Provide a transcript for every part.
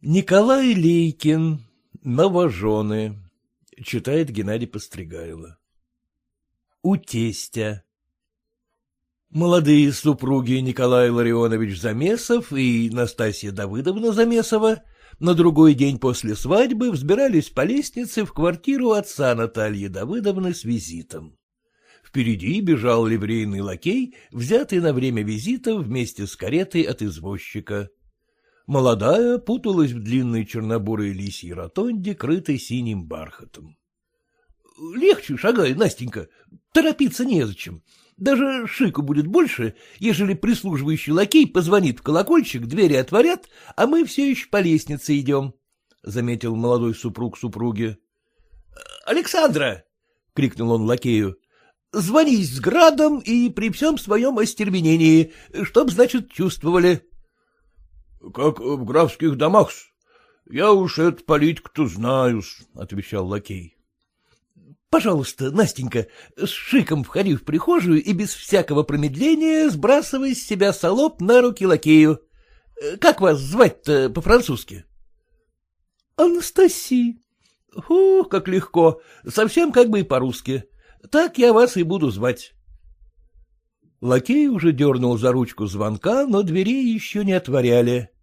Николай Лейкин. Новожены. Читает Геннадий Постригайло. У тестя. Молодые супруги Николай Ларионович Замесов и Настасья Давыдовна Замесова на другой день после свадьбы взбирались по лестнице в квартиру отца Натальи Давыдовны с визитом. Впереди бежал ливрейный лакей, взятый на время визита вместе с каретой от извозчика. Молодая путалась в длинной чернобурой лисьей ротонде, крытой синим бархатом. — Легче шагай, Настенька, торопиться незачем. Даже шику будет больше, ежели прислуживающий лакей позвонит в колокольчик, двери отворят, а мы все еще по лестнице идем, — заметил молодой супруг супруги. — Александра! — крикнул он лакею. Звонись с градом и при всем своем остервенении, чтоб, значит, чувствовали. — Как в графских домах. Я уж это политику-то знаю — отвечал лакей. — Пожалуйста, Настенька, с шиком входи в прихожую и без всякого промедления сбрасывай с себя солоп на руки лакею. Как вас звать-то по-французски? — Анастасия. — Ух, как легко, совсем как бы и по-русски. Так я вас и буду звать. Лакей уже дернул за ручку звонка, но дверей еще не отворяли. —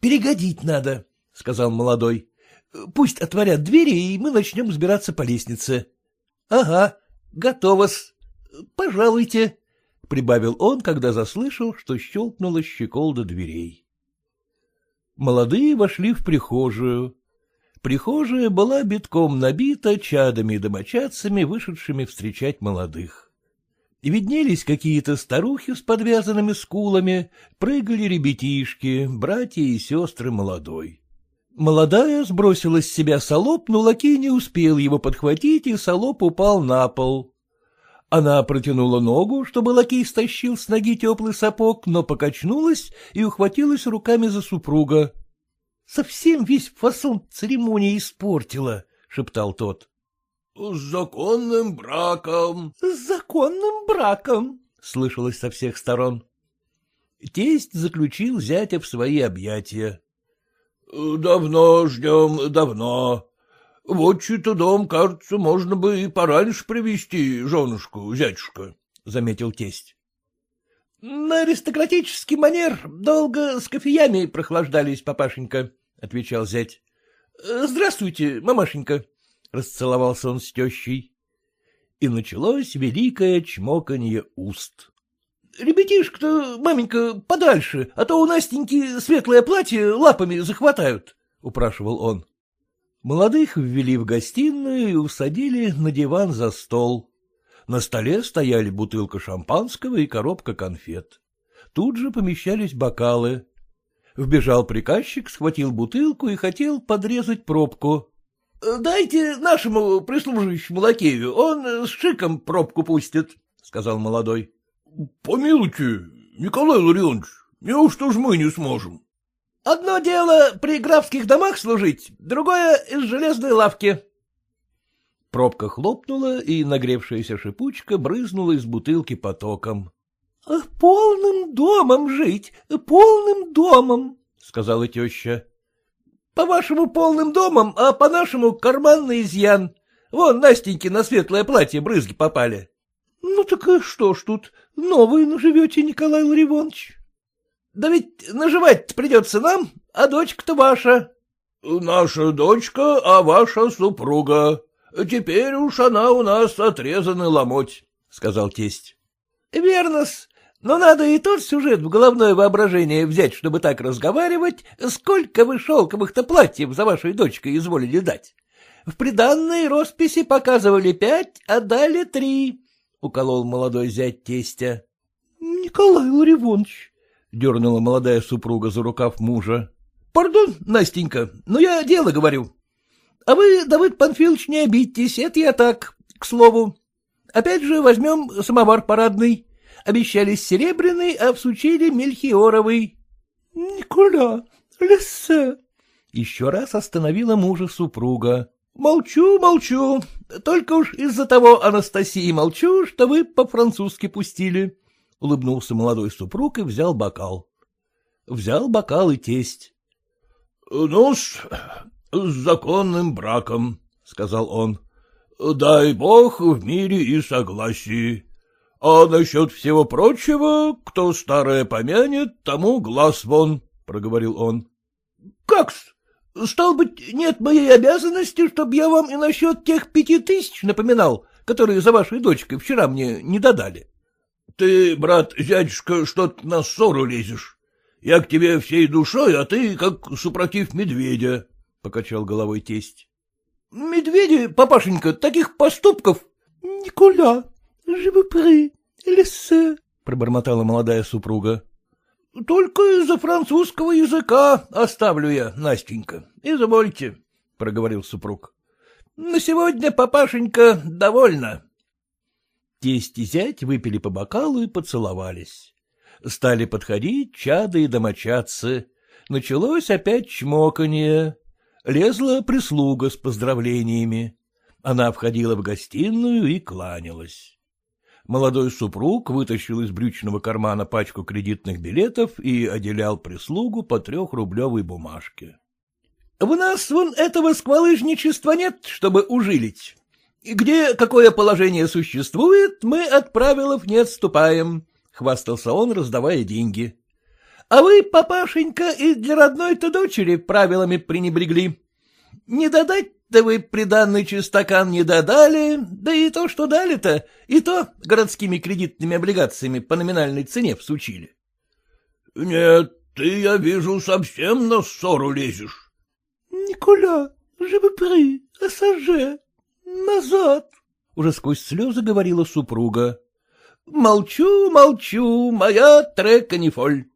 Перегодить надо, — сказал молодой. — Пусть отворят двери, и мы начнем сбираться по лестнице. — Ага, готово-с. Пожалуйте, — прибавил он, когда заслышал, что щелкнула щеколда дверей. Молодые вошли в прихожую. Прихожая была битком набита чадами и домочадцами, вышедшими встречать молодых. Виднелись какие-то старухи с подвязанными скулами, прыгали ребятишки, братья и сестры молодой. Молодая сбросила с себя солоп, но лакей не успел его подхватить, и солоп упал на пол. Она протянула ногу, чтобы лакей стащил с ноги теплый сапог, но покачнулась и ухватилась руками за супруга. Совсем весь фасон церемонии испортила, — шептал тот. — С законным браком. — С законным браком, — слышалось со всех сторон. Тесть заключил зятя в свои объятия. — Давно ждем, давно. Вот чей-то дом, кажется, можно бы и пораньше привести женушку, зятюшка, — заметил тесть. — На аристократический манер долго с кофеями прохлаждались, папашенька, — отвечал зять. — Здравствуйте, мамашенька, — расцеловался он с тещей. И началось великое чмоканье уст. — Ребятишек-то, маменька, подальше, а то у Настеньки светлое платье лапами захватают, — упрашивал он. Молодых ввели в гостиную и усадили на диван за стол. На столе стояли бутылка шампанского и коробка конфет. Тут же помещались бокалы. Вбежал приказчик, схватил бутылку и хотел подрезать пробку. — Дайте нашему прислуживающему лакею, он с шиком пробку пустит, — сказал молодой. — Помилуйте, Николай Ларионович, неужто ж мы не сможем? — Одно дело при графских домах служить, другое — из железной лавки. Пробка хлопнула, и нагревшаяся шипучка брызнула из бутылки потоком. — Полным домом жить, полным домом, — сказала теща. — По-вашему, полным домом, а по-нашему карманный изъян. Вон, Настеньке на светлое платье брызги попали. — Ну так и что ж тут, новые наживете, Николай Ларивонович? — Да ведь наживать-то придется нам, а дочка-то ваша. — Наша дочка, а ваша супруга. Теперь уж она у нас отрезанный ломоть, — сказал тесть. — Верно-с, но надо и тот сюжет в головное воображение взять, чтобы так разговаривать, сколько вы шелковых-то платьев за вашей дочкой изволили дать. В приданной росписи показывали пять, а дали три, — уколол молодой зять тестя. — Николай Ларивонович, — дернула молодая супруга за рукав мужа. — Пардон, Настенька, но я дело говорю. А вы, Давыд Панфилович, не обидьтесь, это я так, к слову. Опять же возьмем самовар парадный. Обещались серебряный, а всучили мельхиоровый. — Николя, лессе! Еще раз остановила мужа супруга. — Молчу, молчу. Только уж из-за того, Анастасии, молчу, что вы по-французски пустили. Улыбнулся молодой супруг и взял бокал. Взял бокал и тесть. — Ну, с, с законным браком, — сказал он. — Дай бог в мире и согласии. А насчет всего прочего, кто старое помянет, тому глаз вон, — проговорил он. — Как-с? Стал быть, нет моей обязанности, чтобы я вам и насчет тех пяти тысяч напоминал, которые за вашей дочкой вчера мне не додали. — Ты, брат, зятюшка, что-то на ссору лезешь. Я к тебе всей душой, а ты как супротив медведя, — покачал головой тесть. — Медведи, папашенька, таких поступков... — Николя, живопри, лессе, — пробормотала молодая супруга. — Только из-за французского языка оставлю я, Настенька. Извольте, — проговорил супруг. — На сегодня, папашенька, довольно. Тесть и зять выпили по бокалу и поцеловались. Стали подходить чады и домочадцы. Началось опять чмоканье. Лезла прислуга с поздравлениями. Она входила в гостиную и кланялась. Молодой супруг вытащил из брючного кармана пачку кредитных билетов и отделял прислугу по трехрублевой бумажке. — В нас вон этого сквалыжничества нет, чтобы ужилить. Где какое положение существует, мы от правилов не отступаем, — хвастался он, раздавая деньги. — А вы, папашенька, и для родной-то дочери правилами пренебрегли. Не додать да вы приданный чистокан не додали, да и то, что дали-то, и то городскими кредитными облигациями по номинальной цене всучили. — Нет, ты, я вижу, совсем на ссору лезешь. — Николя, живопри, осаже, назад, — уже сквозь слезы говорила супруга. — Молчу, молчу, моя трека-нефоль.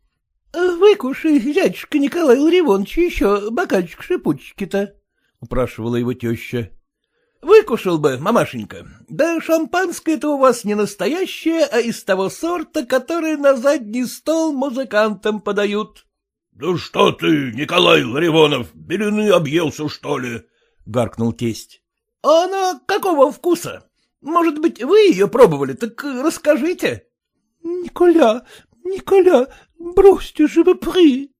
— Выкушай, дядюшка Николай Ларивонович, еще бокальчик шипучки-то. — упрашивала его теща. — Выкушал бы, мамашенька. Да шампанское-то у вас не настоящее, а из того сорта, который на задний стол музыкантам подают. — Да что ты, Николай Ларивонов, белины объелся, что ли? — гаркнул тесть. — А она какого вкуса? Может быть, вы ее пробовали, так расскажите. — Николя, Николя, бросьте же вы при.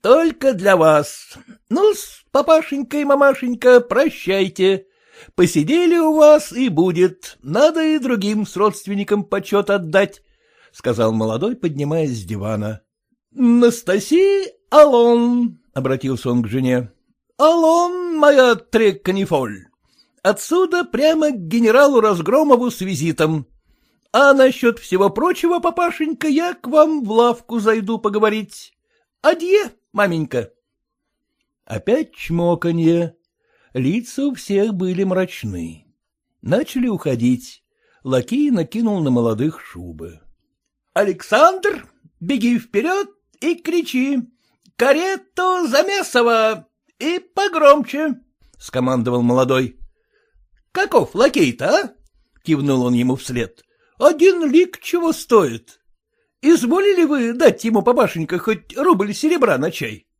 Только для вас. Ну-с, папашенька и мамашенька, прощайте. Посидели у вас и будет. Надо и другим с родственникам почет отдать, — сказал молодой, поднимаясь с дивана. — Настаси Алон, — обратился он к жене. — Алон, моя трекканифоль. Отсюда прямо к генералу Разгромову с визитом. А насчет всего прочего, папашенька, я к вам в лавку зайду поговорить. Адье, маменька. Опять чмоканье. Лица у всех были мрачны. Начали уходить. Лакей накинул на молодых шубы. — Александр, беги вперед и кричи. «Карету Замесова!» и погромче, — скомандовал молодой. — Каков лакей-то, а? — кивнул он ему вслед. — Один лик чего стоит. Изволили вы дать ему, папашенька, хоть рубль серебра на чай? —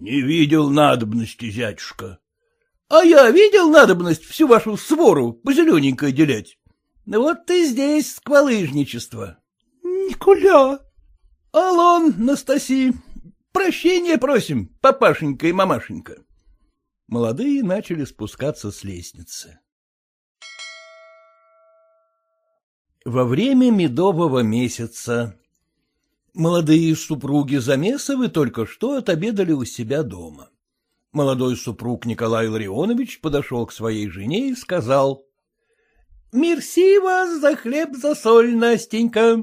Не видел надобности, зятюшка. — А я видел надобность всю вашу свору по зелененькой делять. Вот и здесь сквалыжничество. — Николя! — Алон, Настаси, прощения просим, папашенька и мамашенька. Молодые начали спускаться с лестницы. Во время медового месяца молодые супруги Замесовы только что отобедали у себя дома. Молодой супруг Николай Ларионович подошел к своей жене и сказал. — Мерси вас за хлеб, за соль, Настенька.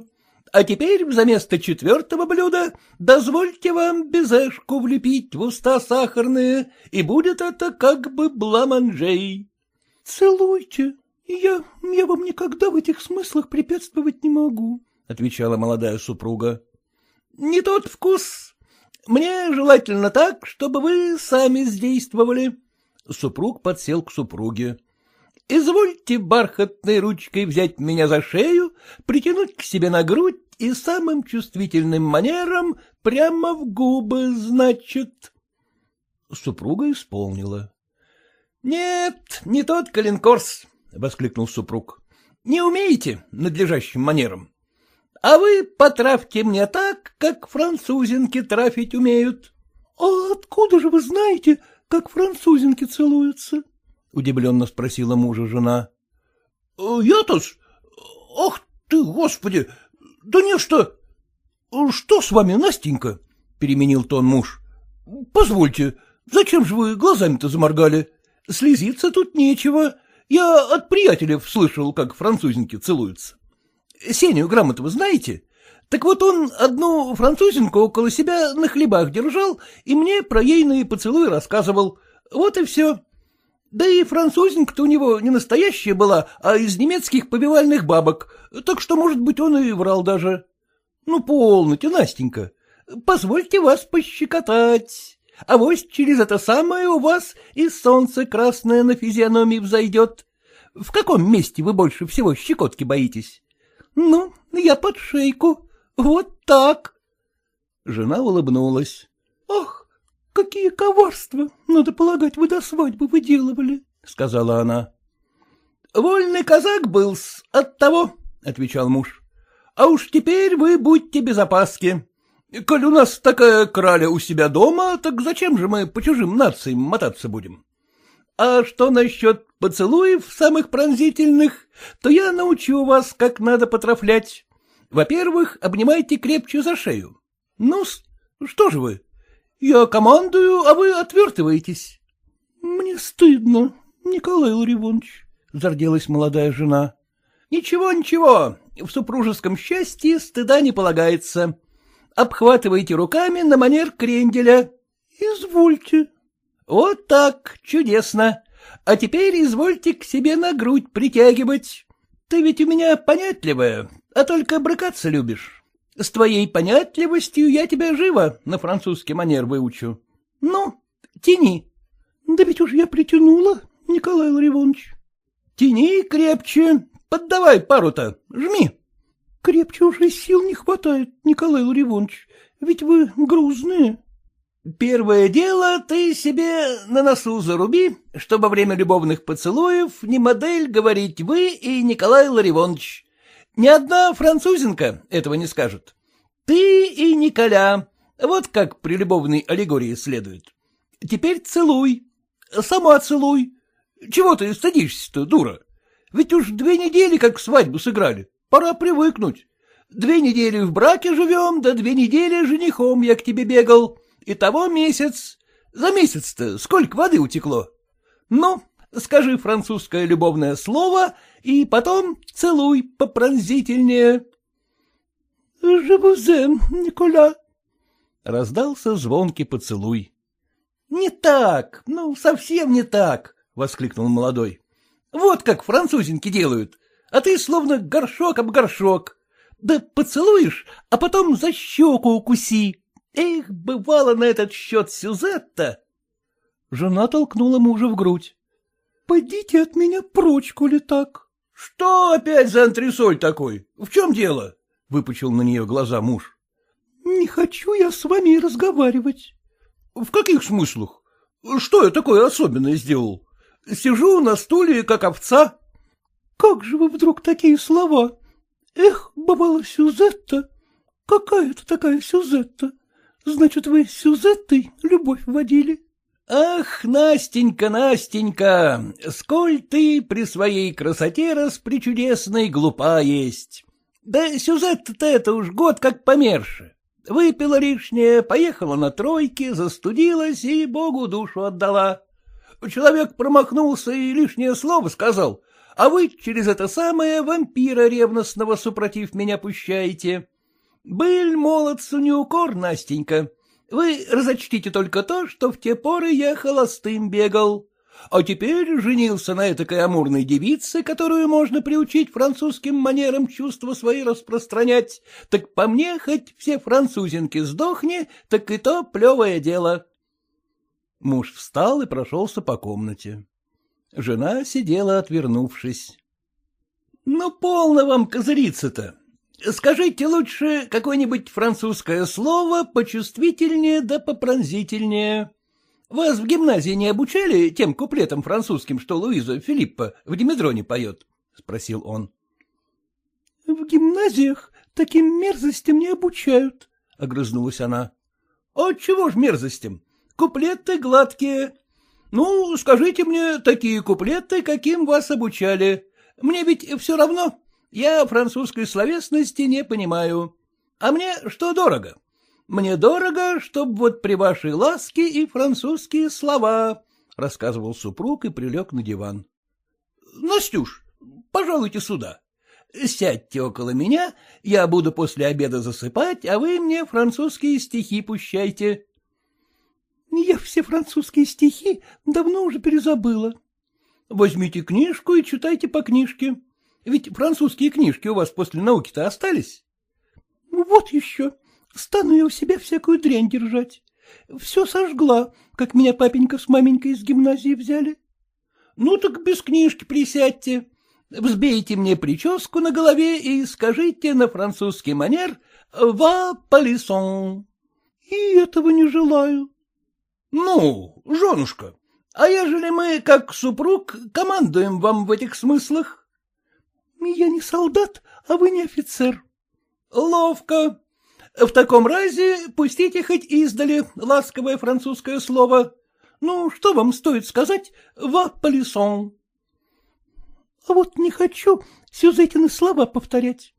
А теперь заместо четвертого блюда дозвольте вам безешку влепить в уста сахарные, и будет это как бы бламанжей. — Целуйте, я, я вам никогда в этих смыслах препятствовать не могу, — отвечала молодая супруга. — Не тот вкус. Мне желательно так, чтобы вы сами сдействовали. Супруг подсел к супруге. — Извольте бархатной ручкой взять меня за шею, притянуть к себе на грудь и самым чувствительным манером прямо в губы, значит. Супруга исполнила. — Нет, не тот калинкорс, — воскликнул супруг. — Не умеете надлежащим манером. А вы потрафьте мне так, как французинки трафить умеют. — А откуда же вы знаете, как французинки целуются? — удивленно спросила мужа жена. — Я-то-с? Ах ты, господи! Да не что... Что с вами, Настенька? — переменил тон муж. — Позвольте, зачем же вы глазами-то заморгали? Слезиться тут нечего. Я от приятелей слышал, как французинки целуются. Сеню Грамотова знаете? Так вот он одну французинку около себя на хлебах держал и мне про ейные поцелуи рассказывал. Вот и все. Да и французинка-то у него не настоящая была, а из немецких побивальных бабок, так что, может быть, он и врал даже. Ну, полноте, Настенька, позвольте вас пощекотать. А вось через это самое у вас и солнце красное на физиономии взойдет. В каком месте вы больше всего щекотки боитесь? Ну, я под шейку. Вот так. Жена улыбнулась. — Ах, какие коварства, надо полагать, вы до свадьбы выделывали, — сказала она. — Вольный казак был-с, от того, — отвечал муж. — А уж теперь вы будьте без опаски. Коль у нас такая краля у себя дома, так зачем же мы по чужим нациям мотаться будем? А что насчет поцелуев самых пронзительных, то я научу вас, как надо потрафлять. Во-первых, обнимайте крепче за шею. ну что же вы? Я командую, а вы отвертываетесь. — Мне стыдно, Николай Ларивонович, — зарделась молодая жена. — Ничего, ничего, в супружеском счастье стыда не полагается. Обхватывайте руками на манер кренделя. — Извольте. — Вот так, чудесно. А теперь извольте к себе на грудь притягивать. Ты ведь у меня понятливая, а только брыкаться любишь. С твоей понятливостью я тебя живо на французский манер выучу. Ну, тяни. Да ведь уж я притянула, Николай Ларивонович. Тяни крепче, поддавай пару-то, жми. Крепче уже сил не хватает, Николай Ларивонович, ведь вы грузные. Первое дело ты себе на носу заруби, что во время любовных поцелуев не модель говорить вы и Николай Ларивонович. Ни одна французинка этого не скажет. Ты и Николя, вот как при любовной аллегории следует. Теперь целуй, сама целуй. Чего ты стыдишься-то, дура? Ведь уж две недели как свадьбу сыграли, пора привыкнуть. Две недели в браке живем, да две недели женихом я к тебе бегал. И того месяц. За месяц-то сколько воды утекло? Ну, скажи французское любовное слово, и потом целуй попронзительнее. — Жевузем, Николя. Раздался звонкий поцелуй. — Не так, ну, совсем не так, — воскликнул молодой. — Вот как французинки делают, а ты словно горшок об горшок. Да поцелуешь, а потом за щеку укуси. Эх, бывало на этот счет Сюзетта. Жена толкнула мужа в грудь. — Пойдите от меня прочь, коли так. — Что опять за антресоль такой? В чем дело? — выпучил на нее глаза муж. — Не хочу я с вами разговаривать. — В каких смыслах? Что я такое особенное сделал? Сижу на стуле, как овца. — Как же вы вдруг такие слова? Эх, бывала Сюзетта. Какая это такая Сюзетта? Значит, вы с Сюзеттой любовь водили? Ах, Настенька, Настенька, сколь ты при своей красоте распричудесной глупа есть. Да Сюзетта-то это уж год как померше. Выпила лишнее, поехала на тройке, застудилась и Богу душу отдала. Человек промахнулся и лишнее слово сказал, а вы через это самое вампира ревностного супротив меня пущаете. Быль молодцу не укор, Настенька. Вы разочтите только то, что в те поры я холостым бегал. А теперь женился на этой амурной девице, которую можно приучить французским манерам чувства свои распространять. Так по мне, хоть все французинки сдохни, так и то плевое дело. Муж встал и прошелся по комнате. Жена сидела, отвернувшись. — Ну, полно вам козыриться-то. Скажите лучше какое-нибудь французское слово почувствительнее да попронзительнее. Вас в гимназии не обучали тем куплетам французским, что Луиза Филиппа в Димедроне поет? — спросил он. — В гимназиях таким мерзостям не обучают, — огрызнулась она. — А чего ж мерзостям? куплеты гладкие. Ну, скажите мне такие куплеты, каким вас обучали. Мне ведь все равно, я французской словесности не понимаю. А мне что дорого? Мне дорого, чтоб вот при вашей ласке и французские слова, — рассказывал супруг и прилег на диван. — Настюш, пожалуйте сюда. Сядьте около меня, я буду после обеда засыпать, а вы мне французские стихи пущайте. — Я все французские стихи давно уже перезабыла. — Возьмите книжку и читайте по книжке. Ведь французские книжки у вас после науки-то остались. — Вот еще. Стану я у себя всякую дрянь держать. Все сожгла, как меня папенька с маменькой из гимназии взяли. Ну так без книжки присядьте. Взбейте мне прическу на голове и скажите на французский манер «Ва полисон». И этого не желаю. Ну, женушка, а ежели мы, как супруг, командуем вам в этих смыслах? Я не солдат, а вы не офицер. Ловко. В таком разе пустите хоть издали ласковое французское слово. Ну, что вам стоит сказать «ва полисон»? А вот не хочу Сюзетины слова повторять.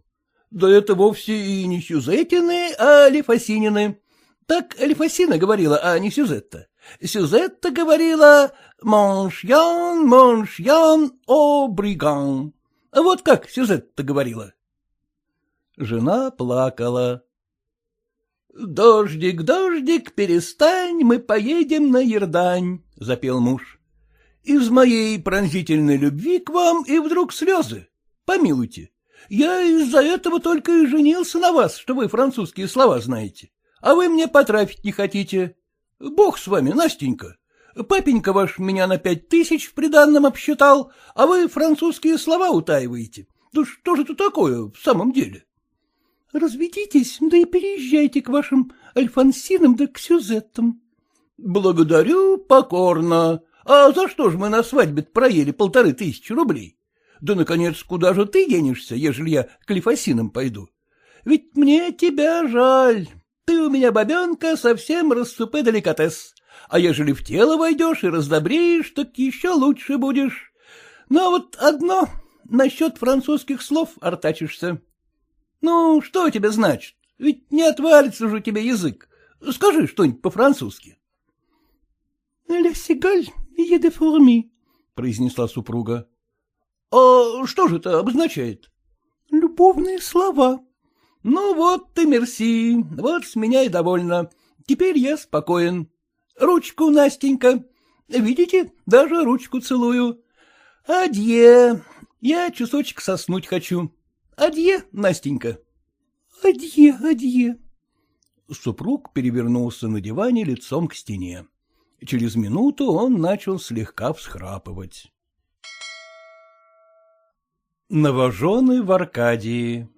Да это вовсе и не Сюзетины, а Лефасинины. Так Лефасина говорила, а не Сюзетта. Сюзетта говорила «Моншьян, моншьян, о бриган». Вот как Сюзетта говорила. Жена плакала. «Дождик, дождик, перестань, мы поедем на Ердань», — запел муж. «Из моей пронзительной любви к вам и вдруг слезы. Помилуйте, я из-за этого только и женился на вас, что вы французские слова знаете, а вы мне потрафить не хотите. Бог с вами, Настенька. Папенька ваш меня на пять тысяч в приданном обсчитал, а вы французские слова утаиваете. Да что же это такое в самом деле?» — Разведитесь, да и переезжайте к вашим Альфонсинам да к Сюзеттам. — Благодарю покорно. А за что ж мы на свадьбе проели полторы тысячи рублей? Да, наконец, куда же ты денешься, ежели я к Лифосинам пойду? Ведь мне тебя жаль. Ты у меня, бабенка, совсем рассупе деликатес. А ежели в тело войдешь и раздобреешь, так еще лучше будешь. Но вот одно, насчет французских слов артачишься. Ну, что тебе значит? Ведь не отвалится же у тебя язык. Скажи что-нибудь по-французски. — Ля сигаль еде форми, — произнесла супруга. — А что же это обозначает? — Любовные слова. — Ну вот ты мерси, вот с меня и довольно. Теперь я спокоен. Ручку, Настенька. Видите, даже ручку целую. Адье. Я часочек соснуть хочу. Адье, Настенька. — Адье, адье. Супруг перевернулся на диване лицом к стене. Через минуту он начал слегка всхрапывать. Новожены в Аркадии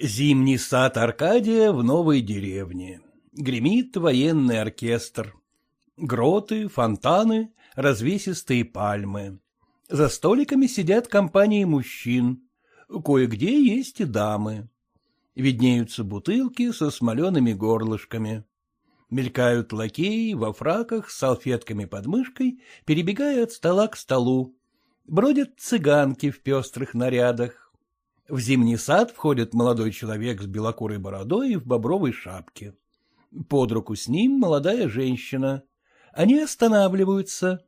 Зимний сад Аркадия в новой деревне. Гремит военный оркестр. Гроты, фонтаны, развесистые пальмы. За столиками сидят компании мужчин. Кое-где есть и дамы. Виднеются бутылки со смолеными горлышками. Мелькают лакеи во фраках с салфетками под мышкой, перебегая от стола к столу. Бродят цыганки в пестрых нарядах. В зимний сад входит молодой человек с белокурой бородой и в бобровой шапке. Под руку с ним молодая женщина. Они останавливаются.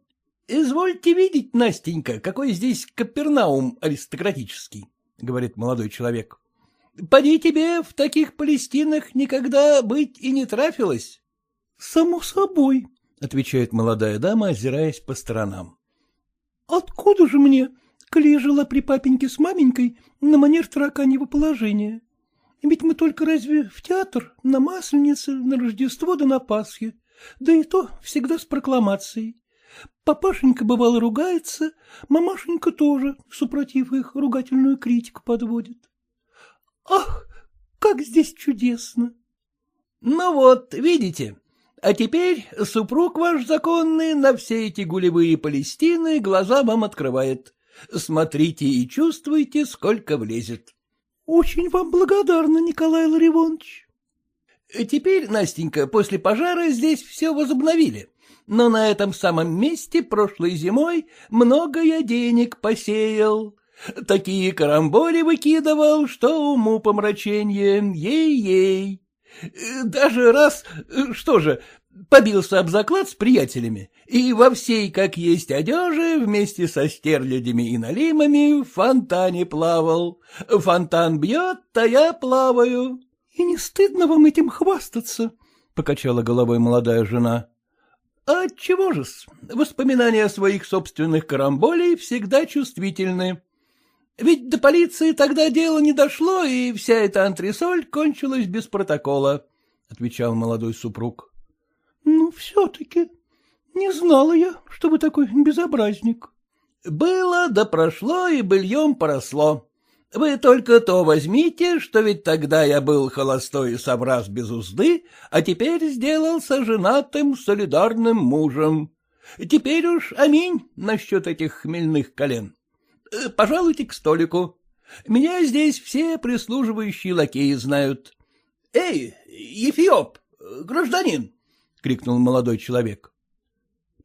— Извольте видеть, Настенька, какой здесь Капернаум аристократический. — говорит молодой человек. — Поди тебе в таких Палестинах никогда быть и не трафилось. — Само собой, — отвечает молодая дама, озираясь по сторонам. — Откуда же мне, коли жила при папеньке с маменькой на манер тараканьего положения? Ведь мы только разве в театр, на Масленице, на Рождество да на Пасхе, да и то всегда с прокламацией. Папашенька, бывало, ругается, мамашенька тоже, супротив их, ругательную критику подводит. Ах, как здесь чудесно! Ну вот, видите, а теперь супруг ваш законный на все эти гулевые Палестины глаза вам открывает. Смотрите и чувствуйте, сколько влезет. — Очень вам благодарна, Николай Ларивонович. Теперь, Настенька, после пожара здесь все возобновили, но на этом самом месте прошлой зимой много я денег посеял. Такие карамболи выкидывал, что уму помраченье, ей-ей. Даже раз, что же, побился об заклад с приятелями, и во всей, как есть, одежи вместе со стерлядями и налимами в фонтане плавал. Фонтан бьет, а я плаваю. — И не стыдно вам этим хвастаться? — покачала головой молодая жена. — А чего же-с? Воспоминания о своих собственных карамболей всегда чувствительны. Ведь до полиции тогда дело не дошло, и вся эта антресоль кончилась без протокола, — отвечал молодой супруг. — Ну, все-таки не знала я, что вы такой безобразник. — Было да прошло, и быльем поросло. Вы только то возьмите, что ведь тогда я был холостой и собраз без узды, а теперь сделался женатым солидарным мужем. Теперь уж аминь насчет этих хмельных колен. Э, пожалуйте к столику. Меня здесь все прислуживающие лакеи знают. — Эй, Ефиоп, гражданин! — крикнул молодой человек.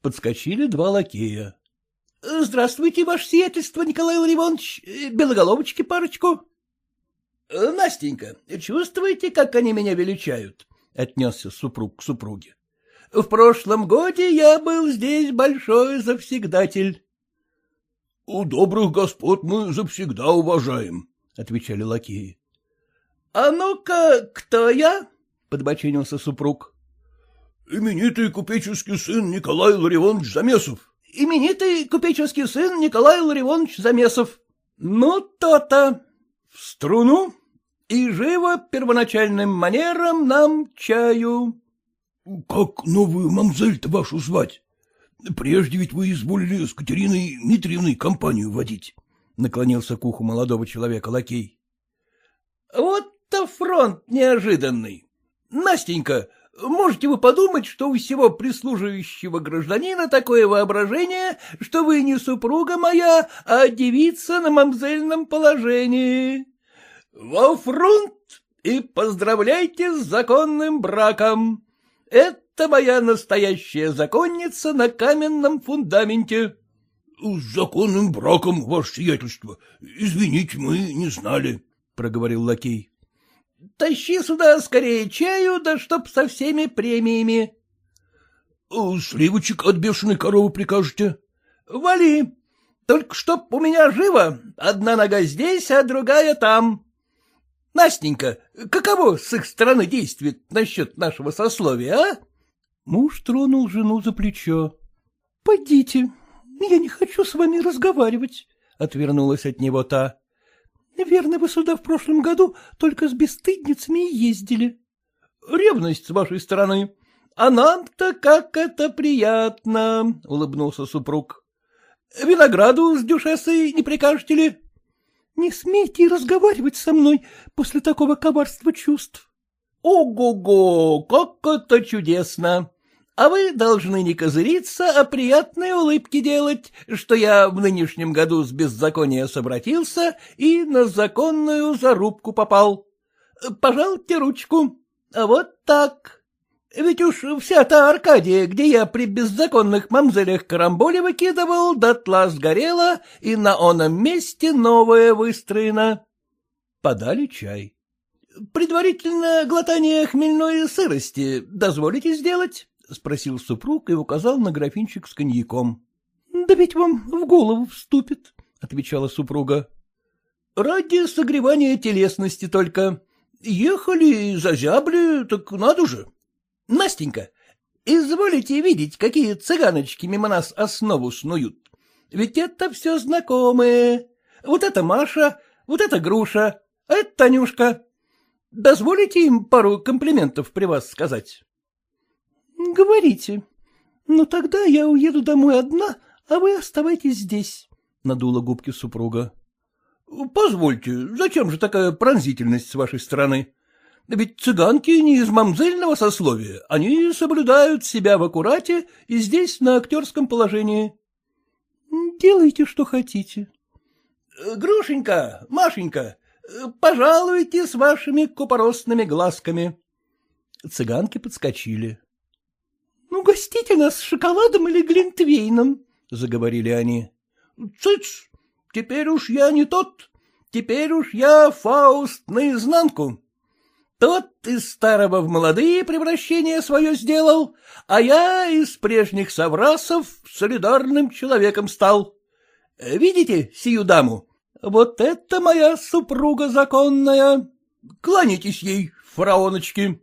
Подскочили два лакея. — Здравствуйте, ваше сиятельство, Николай Ларивонович. Белоголовочки парочку. Настенька, чувствуете, как они меня величают? — отнесся супруг к супруге. — В прошлом годе я был здесь большой завсегдатель. — У добрых господ мы завсегда уважаем, — отвечали лакеи. — А ну-ка, кто я? — подбочинился супруг. — Именитый купеческий сын Николай Ларивонович Замесов именитый купеческий сын Николай Ларивонович Замесов. Ну, то-то. В струну и живо первоначальным манером нам чаю. — Как новую мамзель-то вашу звать? Прежде ведь вы изволили с Катериной Дмитриевной компанию водить, — наклонился к уху молодого человека лакей. — Вот-то фронт неожиданный. Настенька, Можете вы подумать, что у всего прислуживающего гражданина такое воображение, что вы не супруга моя, а девица на мамзельном положении. Во фронт и поздравляйте с законным браком. Это моя настоящая законница на каменном фундаменте. — С законным браком, ваше сиятельство. Извините, мы не знали, — проговорил лакей. — Тащи сюда скорее чаю, да чтоб со всеми премиями. — Сливочек от бешеной коровы прикажете? — Вали. Только чтоб у меня живо, одна нога здесь, а другая там. Настенька, каково с их стороны действует насчет нашего сословия, а? Муж тронул жену за плечо. — Пойдите, я не хочу с вами разговаривать, — отвернулась от него та. — Верно, вы сюда в прошлом году только с бесстыдницами и ездили. — Ревность с вашей стороны. А нам-то как это приятно, — улыбнулся супруг. — Винограду с дюшесой не прикажете ли? — Не смейте разговаривать со мной после такого коварства чувств. — Ого-го, как это чудесно! А вы должны не козыриться, а приятные улыбки делать, что я в нынешнем году с беззакония собратился и на законную зарубку попал. Пожалуйте ручку. Вот так. Ведь уж вся та Аркадия, где я при беззаконных мамзелях карамболи выкидывал, дотла сгорела, и на оном месте новое выстроено. Подали чай. Предварительно глотание хмельной сырости дозволите сделать? — спросил супруг и указал на графинчик с коньяком. — Да ведь вам в голову вступит, — отвечала супруга. — Ради согревания телесности только. Ехали, зазябли, так надо же. Настенька, изволите видеть, какие цыганочки мимо нас основу снуют. Ведь это все знакомые. Вот это Маша, вот это Груша, а это Танюшка. Дозволите им пару комплиментов при вас сказать? — Говорите. Ну, тогда я уеду домой одна, а вы оставайтесь здесь, — надула губки супруга. — Позвольте, зачем же такая пронзительность с вашей стороны? Ведь цыганки не из мамзельного сословия, они соблюдают себя в аккурате и здесь на актерском положении. — Делайте, что хотите. — Грушенька, Машенька, пожалуйте с вашими купоросными глазками. Цыганки подскочили. — Ну, гостите нас шоколадом или глинтвейном, — заговорили они. — Цыц, теперь уж я не тот, теперь уж я Фауст наизнанку. Тот из старого в молодые превращение свое сделал, а я из прежних соврасов солидарным человеком стал. Видите сию даму? Вот это моя супруга законная. Кланяйтесь ей, фараоночки.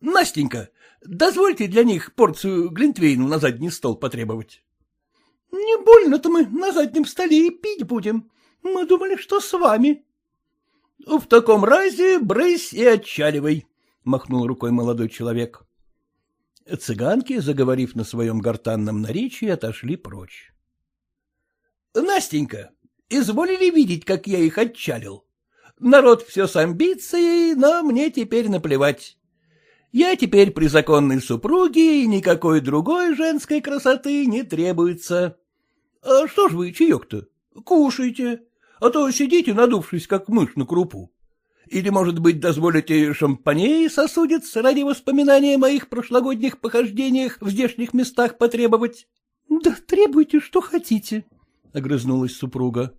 Настенька, дозвольте для них порцию глинтвейну на задний стол потребовать. — Не больно-то мы на заднем столе и пить будем. Мы думали, что с вами. — В таком разе брысь и отчаливай, — махнул рукой молодой человек. Цыганки, заговорив на своем гортанном наречии, отошли прочь. — Настенька, изволили видеть, как я их отчалил? Народ все с амбицией, но мне теперь наплевать. Я теперь при законной супруге, и никакой другой женской красоты не требуется. А что ж вы чаек-то? Кушайте, а то сидите, надувшись, как мышь на крупу. Или, может быть, дозволите шампаней сосудец ради воспоминания о моих прошлогодних похождениях в здешних местах потребовать? — Да требуйте, что хотите, — огрызнулась супруга.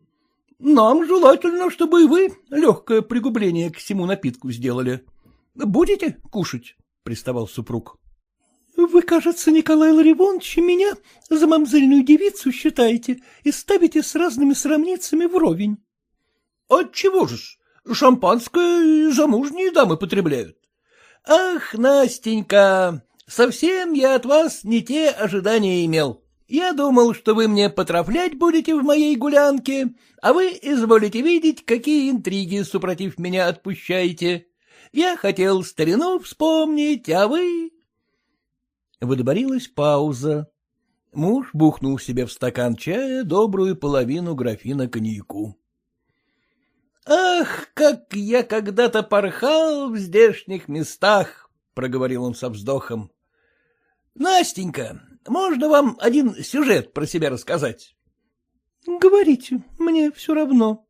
— Нам желательно, чтобы и вы легкое пригубление к всему напитку сделали. Будете кушать? — приставал супруг. — Вы, кажется, Николай Ларивонович, меня за мамзельную девицу считаете и ставите с разными срамницами вровень. — Отчего же ж? Шампанское замужние дамы потребляют. — Ах, Настенька, совсем я от вас не те ожидания имел. Я думал, что вы мне потрафлять будете в моей гулянке, а вы изволите видеть, какие интриги, супротив меня, отпущаете. Я хотел старину вспомнить, а вы... Выдоборилась пауза. Муж бухнул себе в стакан чая добрую половину графина коньяку. — Ах, как я когда-то порхал в здешних местах! — проговорил он со вздохом. — Настенька, можно вам один сюжет про себя рассказать? — Говорите, мне все равно.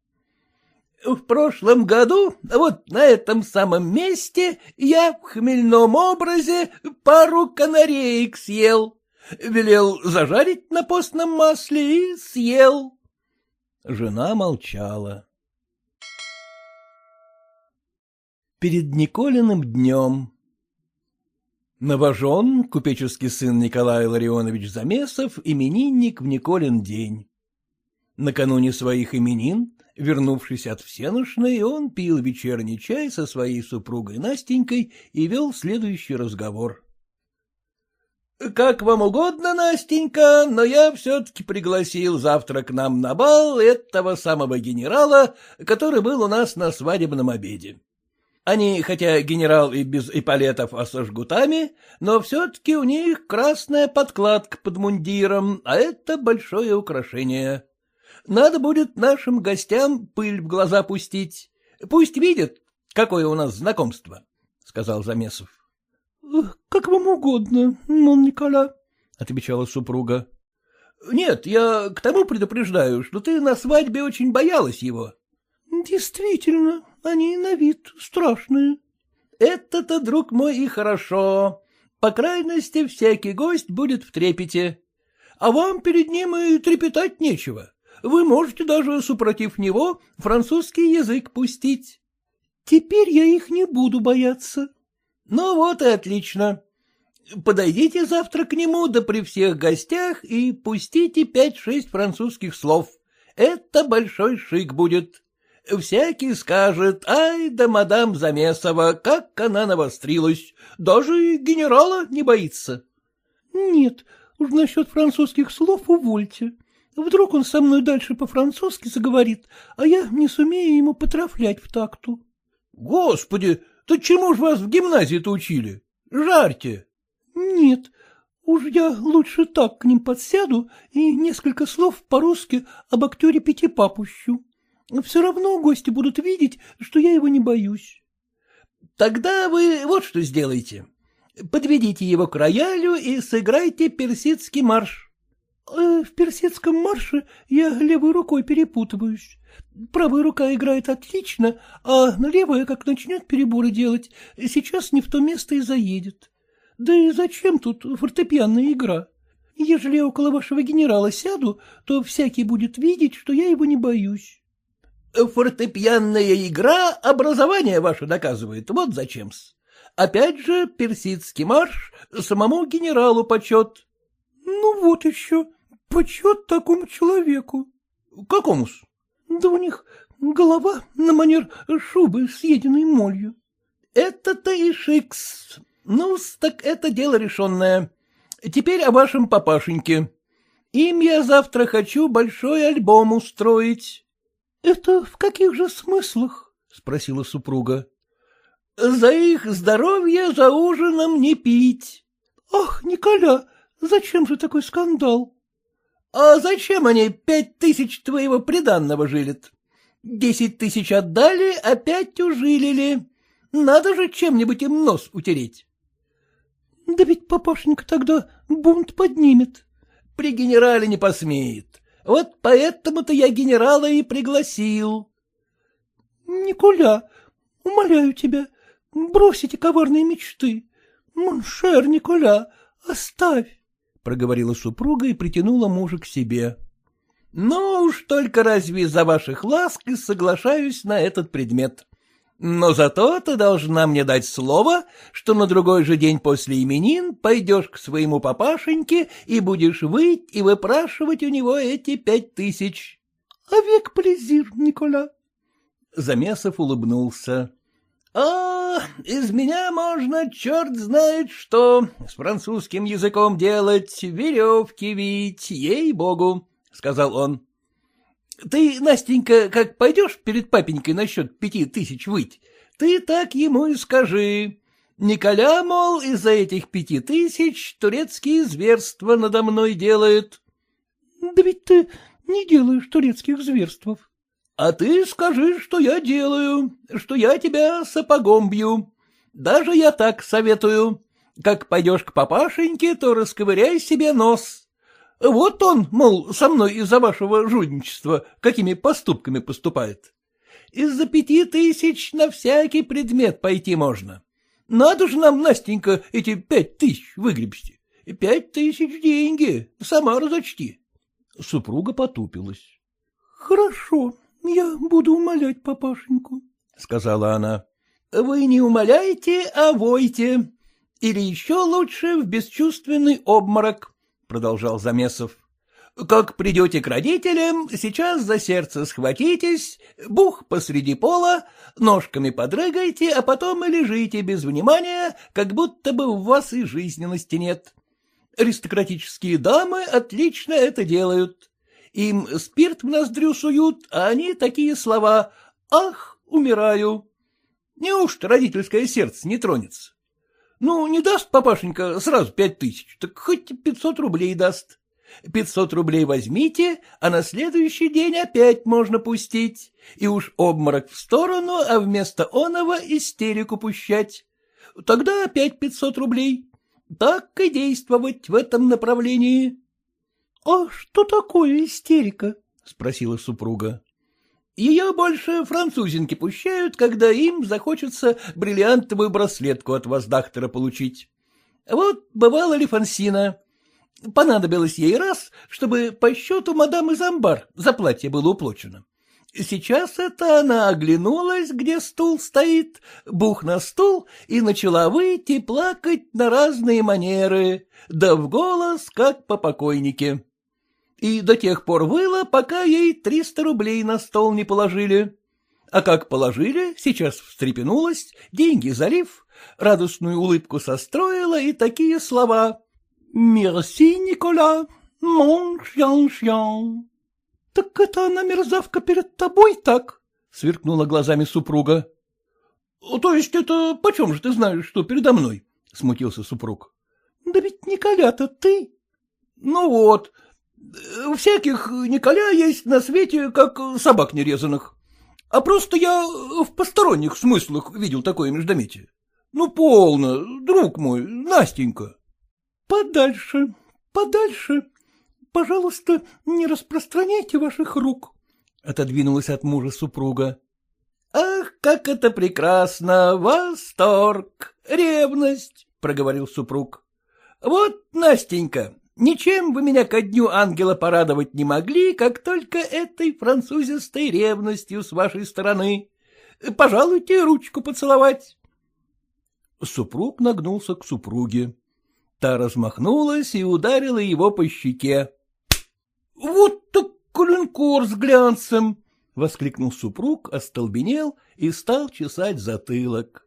В прошлом году, вот на этом самом месте, я в хмельном образе пару канареек съел. Велел зажарить на постном масле и съел. Жена молчала. Перед Николиным днем Новожен, купеческий сын Николай Ларионович Замесов, именинник в Николин день. Накануне своих именин Вернувшись от всеношной, он пил вечерний чай со своей супругой Настенькой и вел следующий разговор. — Как вам угодно, Настенька, но я все-таки пригласил завтра к нам на бал этого самого генерала, который был у нас на свадебном обеде. Они, хотя генерал и без эполетов, а со жгутами, но все-таки у них красная подкладка под мундиром, а это большое украшение. Надо будет нашим гостям пыль в глаза пустить. Пусть видят, какое у нас знакомство, — сказал Замесов. — Как вам угодно, Мон Никола, — отвечала супруга. — Нет, я к тому предупреждаю, что ты на свадьбе очень боялась его. — Действительно, они на вид страшные. — Это-то, друг мой, и хорошо. По крайности, всякий гость будет в трепете. А вам перед ним и трепетать нечего вы можете даже, супротив него, французский язык пустить. Теперь я их не буду бояться. Ну вот и отлично. Подойдите завтра к нему, да при всех гостях, и пустите пять-шесть французских слов. Это большой шик будет. Всякий скажет, ай да мадам Замесова, как она навострилась, даже генерала не боится. — Нет, уж насчет французских слов увольте. Вдруг он со мной дальше по-французски заговорит, а я не сумею ему потрафлять в такту. — Господи, то чему ж вас в гимназии-то учили? Жарьте. — Нет, уж я лучше так к ним подсяду и несколько слов по-русски об актере Пятипа пущу. Все равно гости будут видеть, что я его не боюсь. — Тогда вы вот что сделайте. Подведите его к роялю и сыграйте персидский марш. Э, в персидском марше я левой рукой перепутываюсь. Правая рука играет отлично, а левая, как начнет переборы делать, сейчас не в то место и заедет. Да и зачем тут фортепианная игра? Ежели я около вашего генерала сяду, то всякий будет видеть, что я его не боюсь. Фортепианная игра образование ваше доказывает, вот зачем-с. Опять же, персидский марш самому генералу почет. Ну вот еще, почет такому человеку. Какому-с? Да у них голова на манер шубы, съеденной молью. Это-то и шикс. ну так это дело решенное. Теперь о вашем папашеньке. Им я завтра хочу большой альбом устроить. — Это в каких же смыслах? — спросила супруга. — За их здоровье за ужином не пить. — Ах, Николя, зачем же такой скандал? — А зачем они пять тысяч твоего приданного жилят? Десять тысяч отдали, опять ужилили. Надо же чем-нибудь им нос утереть. — Да ведь папашенька тогда бунт поднимет. — При генерале не посмеет. Вот поэтому-то я генерала и пригласил. — Николя, умоляю тебя, брось эти коварные мечты. Mon cher, Николя, оставь. — проговорила супруга и притянула мужа к себе. — Ну уж только разве за ваших ласк и соглашаюсь на этот предмет. Но зато ты должна мне дать слово, что на другой же день после именин пойдешь к своему папашеньке и будешь выть и выпрашивать у него эти пять тысяч. — Avec plaisir, Никола. Замесов улыбнулся. А, из меня можно, черт знает что, с французским языком делать, веревки вить, ей-богу, — сказал он. — Ты, Настенька, как пойдешь перед папенькой насчет пяти тысяч выть, ты так ему и скажи. Николя, мол, из-за этих пяти тысяч турецкие зверства надо мной делает. — Да ведь ты не делаешь турецких зверствов. А ты скажи, что я делаю, что я тебя сапогом бью. Даже я так советую. Как пойдешь к папашеньке, то расковыряй себе нос. Вот он, мол, со мной из-за вашего жульничества какими поступками поступает. Из-за пяти тысяч на всякий предмет пойти можно. Надо же нам, Настенька, эти пять тысяч выгребсти. Пять тысяч деньги, сама разочти. Супруга потупилась. — Хорошо, — Я буду умолять папашеньку, — сказала она. — Вы не умоляете, а войте. Или еще лучше в бесчувственный обморок, — продолжал Замесов. — Как придете к родителям, сейчас за сердце схватитесь, бух посреди пола, ножками подрыгайте, а потом и лежите без внимания, как будто бы у вас и жизненности нет. Аристократические дамы отлично это делают. Им спирт в ноздрю суют, а они такие слова «Ах, умираю». Неужто родительское сердце не тронется? Ну, не даст папашенька сразу пять тысяч, так хоть пятьсот рублей даст. Пятьсот рублей возьмите, а на следующий день опять можно пустить. И уж обморок в сторону, а вместо оного истерику пущать. Тогда опять пятьсот рублей. Так и действовать в этом направлении. — А что такое истерика? — спросила супруга. — Ее больше французинки пущают, когда им захочется бриллиантовую браслетку от вас, доктора, получить. Вот бывала ли Фансина. Понадобилось ей раз, чтобы по счету мадам из амбар за платье было уплочено. Сейчас это она оглянулась, где стул стоит, бух на стул и начала выйти плакать на разные манеры, да в голос, как по покойнике и до тех пор выла, пока ей триста рублей на стол не положили. А как положили, сейчас встрепенулась, деньги залив, радостную улыбку состроила и такие слова. «Мерси, Никола, мон шьян-шьян». «Так это она, мерзавка, перед тобой так?» — сверкнула глазами супруга. «То есть это почем же ты знаешь, что передо мной?» — смутился супруг. «Да ведь Николя-то ты». «Ну вот, Всяких Николя есть на свете, как собак нерезанных. А просто я в посторонних смыслах видел такое междометие. Ну, полно, друг мой, Настенька. Подальше, подальше. — Пожалуйста, не распространяйте ваших рук, — отодвинулась от мужа супруга. — Ах, как это прекрасно! Восторг! Ревность! — проговорил супруг. — Вот, Настенька, ничем вы меня ко дню ангела порадовать не могли, как только этой французистой ревностью с вашей стороны. Пожалуйте ручку поцеловать. Супруг нагнулся к супруге. Та размахнулась и ударила его по щеке. — Вот так коленкор с глянцем! — воскликнул супруг, остолбенел и стал чесать затылок.